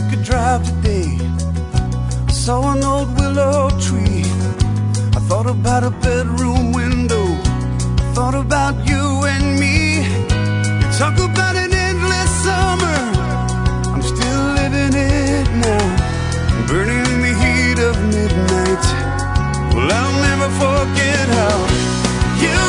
took a drive today. Saw an old willow tree. I thought about a bedroom window. I thought about you and me. You talk about an endless summer. I'm still living it now. Burning in the heat of midnight. Well, I'll never forget how you.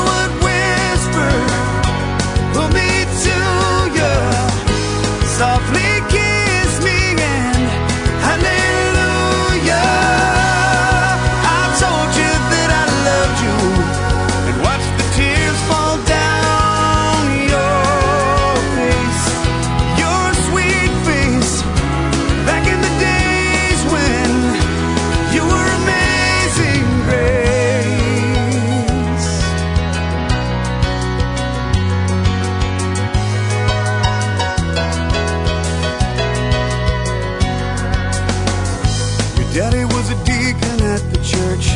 Daddy was a deacon at the church.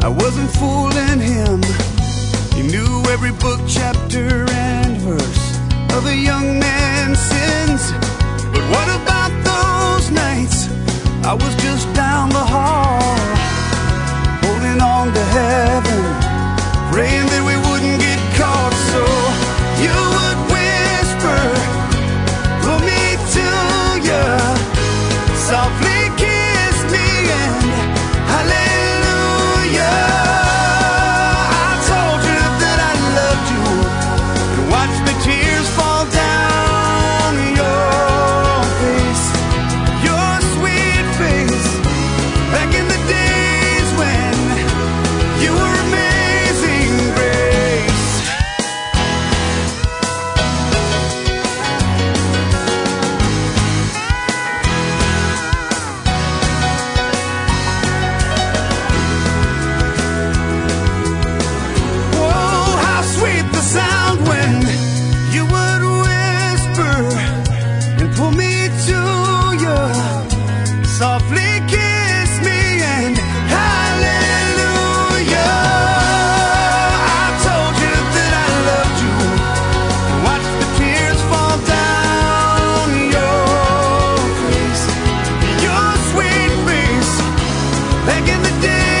I wasn't fooling him. He knew every book, chapter, and verse of a young man's sins. But what about those nights? I was just down the hall. the day